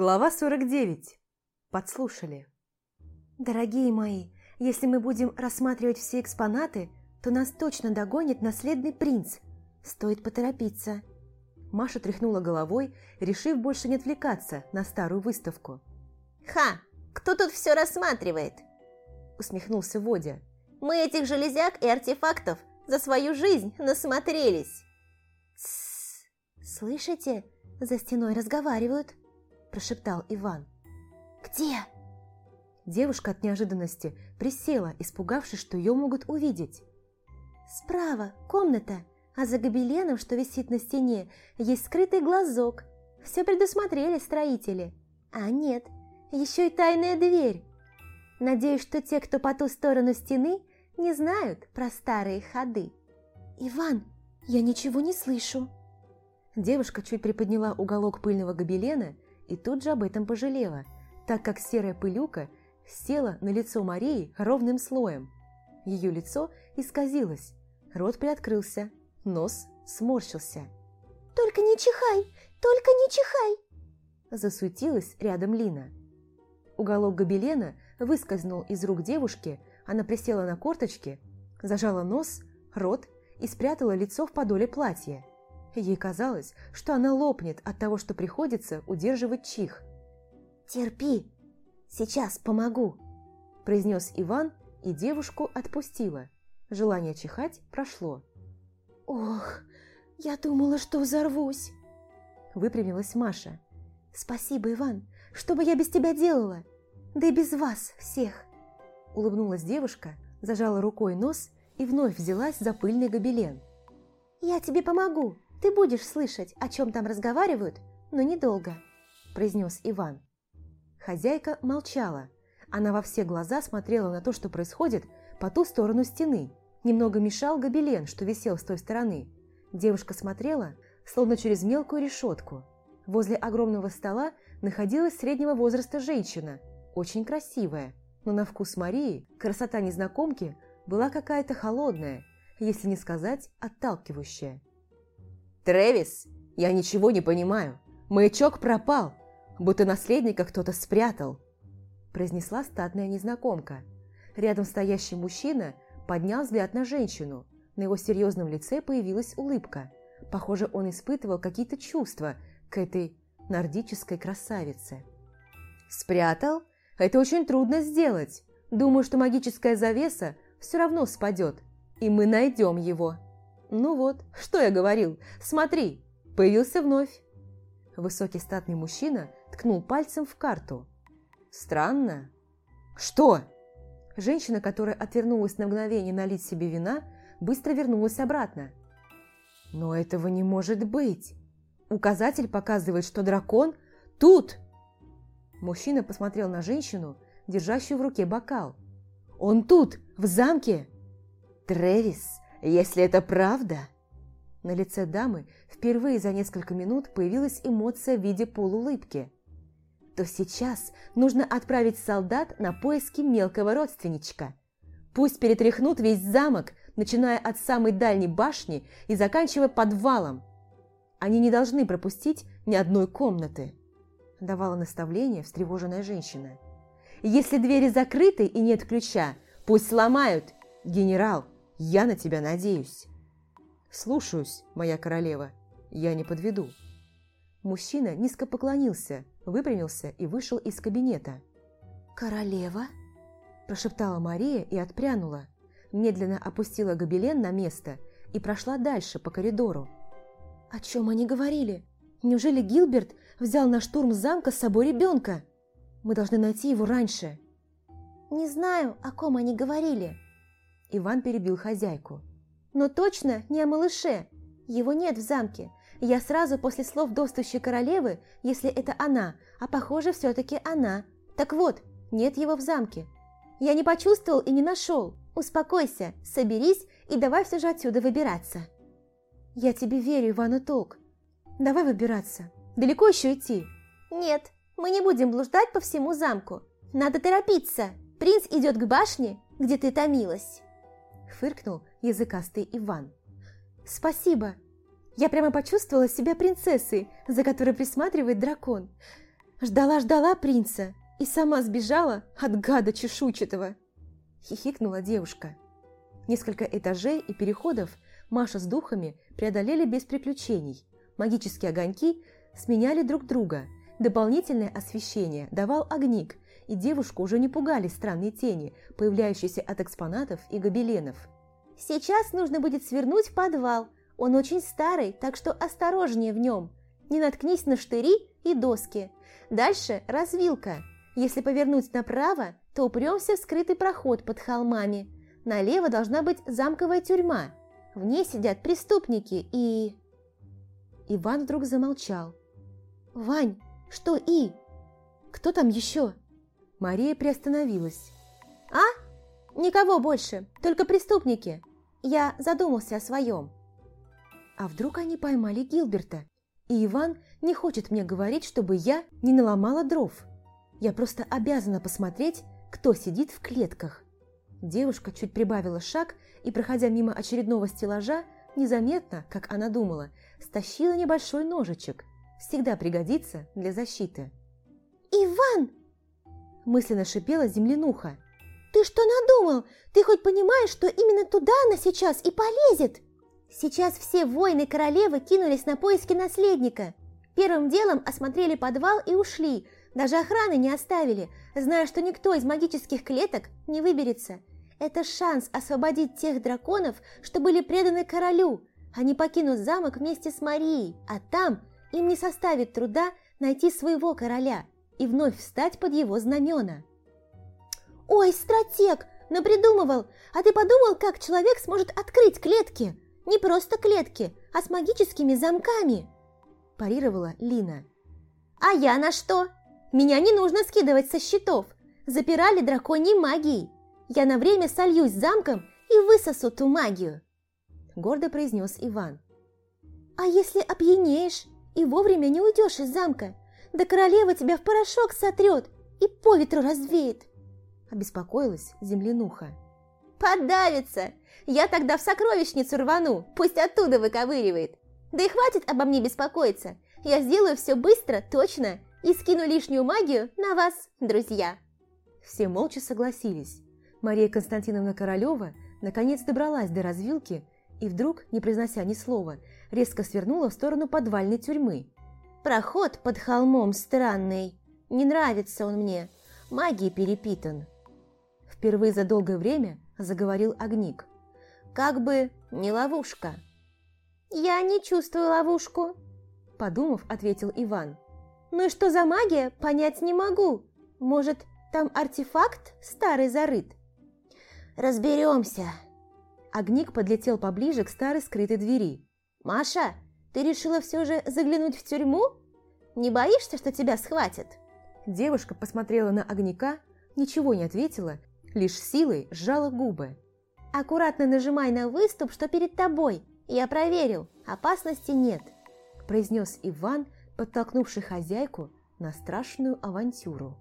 Глава 49. Подслушали. Дорогие мои, если мы будем рассматривать все экспонаты, то нас точно догонит наследный принц. Стоит поторопиться. Маша тряхнула головой, решив больше не отвлекаться на старую выставку. «Ха! Кто тут все рассматривает?» Усмехнулся Водя. «Мы этих железяк и артефактов за свою жизнь насмотрелись!» «Тссс! Слышите? За стеной разговаривают!» Прошептал Иван. «Где?» Девушка от неожиданности присела, испугавшись, что ее могут увидеть. «Справа комната, а за гобеленом, что висит на стене, есть скрытый глазок. Все предусмотрели строители. А нет, еще и тайная дверь. Надеюсь, что те, кто по ту сторону стены, не знают про старые ходы. Иван, я ничего не слышу. Девушка чуть приподняла уголок пыльного гобелена и тут же об этом пожалела, так как серая пылюка села на лицо Марии ровным слоем. Ее лицо исказилось, рот приоткрылся, нос сморщился. «Только не чихай! Только не чихай!» Засуетилась рядом Лина. Уголок гобелена выскользнул из рук девушки, она присела на корточки, зажала нос, рот и спрятала лицо в подоле платья. Ей казалось, что она лопнет от того, что приходится удерживать чих. «Терпи, сейчас помогу», – произнес Иван, и девушку отпустила. Желание чихать прошло. «Ох, я думала, что взорвусь», – выпрямилась Маша. «Спасибо, Иван, что бы я без тебя делала? Да и без вас всех!» Улыбнулась девушка, зажала рукой нос и вновь взялась за пыльный гобелен. «Я тебе помогу!» «Ты будешь слышать, о чем там разговаривают, но недолго», – произнес Иван. Хозяйка молчала. Она во все глаза смотрела на то, что происходит по ту сторону стены. Немного мешал гобелен, что висел с той стороны. Девушка смотрела, словно через мелкую решетку. Возле огромного стола находилась среднего возраста женщина, очень красивая, но на вкус Марии красота незнакомки была какая-то холодная, если не сказать отталкивающая. «Трэвис, я ничего не понимаю. Маячок пропал, будто наследника кто-то спрятал», произнесла статная незнакомка. Рядом стоящий мужчина поднял взгляд на женщину. На его серьезном лице появилась улыбка. Похоже, он испытывал какие-то чувства к этой нордической красавице. «Спрятал? Это очень трудно сделать. Думаю, что магическая завеса все равно спадет, и мы найдем его». «Ну вот, что я говорил? Смотри, появился вновь». Высокий статный мужчина ткнул пальцем в карту. «Странно». «Что?» Женщина, которая отвернулась на мгновение налить себе вина, быстро вернулась обратно. «Но этого не может быть!» Указатель показывает, что дракон тут!» Мужчина посмотрел на женщину, держащую в руке бокал. «Он тут, в замке!» «Трэвис, если это правда...» На лице дамы впервые за несколько минут появилась эмоция в виде полуулыбки. «То сейчас нужно отправить солдат на поиски мелкого родственничка. Пусть перетряхнут весь замок, начиная от самой дальней башни и заканчивая подвалом. Они не должны пропустить ни одной комнаты», – давала наставление встревоженная женщина. «Если двери закрыты и нет ключа, пусть сломают, генерал!» Я на тебя надеюсь. Слушаюсь, моя королева. Я не подведу. Мужчина низко поклонился, выпрямился и вышел из кабинета. «Королева?» – прошептала Мария и отпрянула. Медленно опустила гобелен на место и прошла дальше по коридору. «О чем они говорили? Неужели Гилберт взял на штурм замка с собой ребенка? Мы должны найти его раньше». «Не знаю, о ком они говорили», Иван перебил хозяйку. «Но точно не о малыше. Его нет в замке. Я сразу после слов достущей королевы, если это она, а похоже, все-таки она. Так вот, нет его в замке. Я не почувствовал и не нашел. Успокойся, соберись и давай все же отсюда выбираться». «Я тебе верю, Ивана Толк. Давай выбираться. Далеко еще идти?» «Нет, мы не будем блуждать по всему замку. Надо торопиться. Принц идет к башне, где ты томилась». – фыркнул языкастый Иван. «Спасибо! Я прямо почувствовала себя принцессой, за которой присматривает дракон. Ждала-ждала принца и сама сбежала от гада чешуйчатого. Хихикнула девушка. Несколько этажей и переходов Маша с духами преодолели без приключений. Магические огоньки сменяли друг друга. Дополнительное освещение давал огник, и девушку уже не пугали странные тени, появляющиеся от экспонатов и гобеленов. «Сейчас нужно будет свернуть в подвал. Он очень старый, так что осторожнее в нем. Не наткнись на штыри и доски. Дальше развилка. Если повернуть направо, то упремся в скрытый проход под холмами. Налево должна быть замковая тюрьма. В ней сидят преступники и...» Иван вдруг замолчал. «Вань, что и? Кто там еще?» Мария приостановилась. «А? Никого больше, только преступники. Я задумался о своем». А вдруг они поймали Гилберта? И Иван не хочет мне говорить, чтобы я не наломала дров. Я просто обязана посмотреть, кто сидит в клетках. Девушка чуть прибавила шаг и, проходя мимо очередного стеллажа, незаметно, как она думала, стащила небольшой ножичек. Всегда пригодится для защиты. «Иван!» Мысленно шипела землянуха. «Ты что надумал? Ты хоть понимаешь, что именно туда она сейчас и полезет?» Сейчас все воины королевы кинулись на поиски наследника. Первым делом осмотрели подвал и ушли, даже охраны не оставили, зная, что никто из магических клеток не выберется. Это шанс освободить тех драконов, что были преданы королю. Они покинут замок вместе с Марией, а там им не составит труда найти своего короля – и вновь встать под его знамена. «Ой, стратег, напридумывал! А ты подумал, как человек сможет открыть клетки? Не просто клетки, а с магическими замками!» парировала Лина. «А я на что? Меня не нужно скидывать со счетов. Запирали драконьей магией. Я на время сольюсь с замком и высосу ту магию!» Гордо произнес Иван. «А если опьянеешь и вовремя не уйдешь из замка, да королева тебя в порошок сотрет и по ветру развеет!» Обеспокоилась землянуха. «Подавится! Я тогда в сокровищницу рвану, пусть оттуда выковыривает! Да и хватит обо мне беспокоиться! Я сделаю все быстро, точно, и скину лишнюю магию на вас, друзья!» Все молча согласились. Мария Константиновна Королева наконец добралась до развилки и вдруг, не произнося ни слова, резко свернула в сторону подвальной тюрьмы. Проход под холмом странный. Не нравится он мне. Магией перепитан. Впервые за долгое время заговорил Огник. Как бы не ловушка. Я не чувствую ловушку. Подумав, ответил Иван. Ну и что за магия, понять не могу. Может, там артефакт старый зарыт? Разберемся. Огник подлетел поближе к старой скрытой двери. «Маша, ты решила все же заглянуть в тюрьму? Не боишься, что тебя схватят?» Девушка посмотрела на огняка, ничего не ответила, лишь силой сжала губы. «Аккуратно нажимай на выступ, что перед тобой. Я проверил, опасности нет», – произнес Иван, подтолкнувший хозяйку на страшную авантюру.